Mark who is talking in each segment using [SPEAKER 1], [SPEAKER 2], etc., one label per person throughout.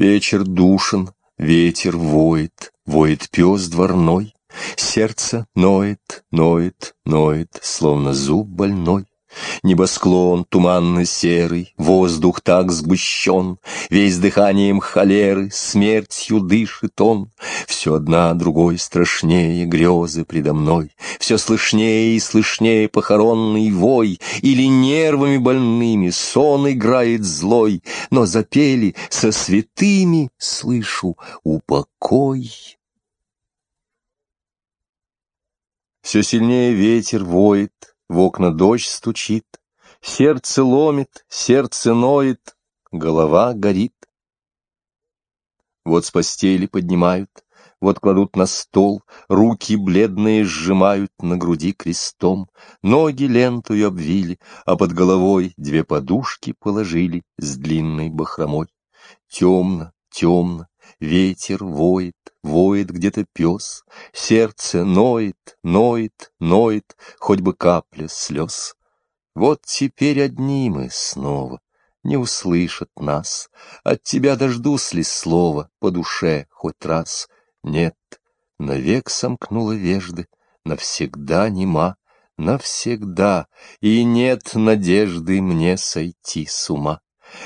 [SPEAKER 1] Вечер душен, ветер воет, воет пес дворной, Сердце ноет, ноет, ноет, словно зуб больной. Небосклон туманно-серый, воздух так сгущен, Весь дыханием холеры, смертью дышит он. Все одна другой страшнее грезы предо мной, Все слышнее и слышнее похоронный вой, Или нервами больными сон играет злой, Но запели со святыми, слышу, упокой. Все сильнее ветер воет, в окна дождь стучит, Сердце ломит, сердце ноет, голова горит. Вот с постели поднимают, вот кладут на стол, Руки бледные сжимают на груди крестом, Ноги лентую обвили, а под головой Две подушки положили с длинной бахромой. Темно, темно, ветер воет, воет где-то пес, сердце ноет, ноет, ноет, хоть бы капля слез. Вот теперь одни мы снова, не услышат нас, от тебя дождусь ли слова по душе хоть раз? Нет, навек сомкнула вежды, навсегда нема, навсегда, и нет надежды мне сойти с ума.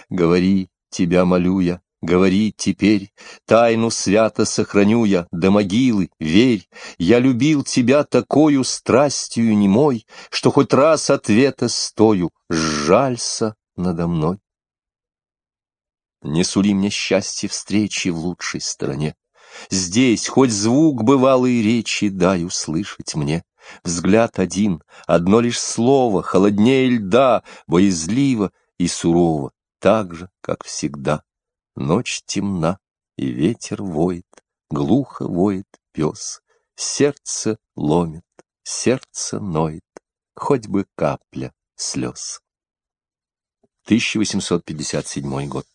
[SPEAKER 1] Говори, тебя молю я, Говори теперь, тайну свято сохраню я до могилы, верь, я любил тебя такою страстью немой, что хоть раз ответа стою, сжалься надо мной. Не сули мне счастье встречи в лучшей стороне. Здесь хоть звук бывалой речи дай услышать мне. Взгляд один, одно лишь слово, холоднее льда, боязливо и сурово, так же, как всегда. Ночь темна, и ветер воет, глухо воет пес. Сердце ломит, сердце ноет, хоть бы капля слез. 1857 год.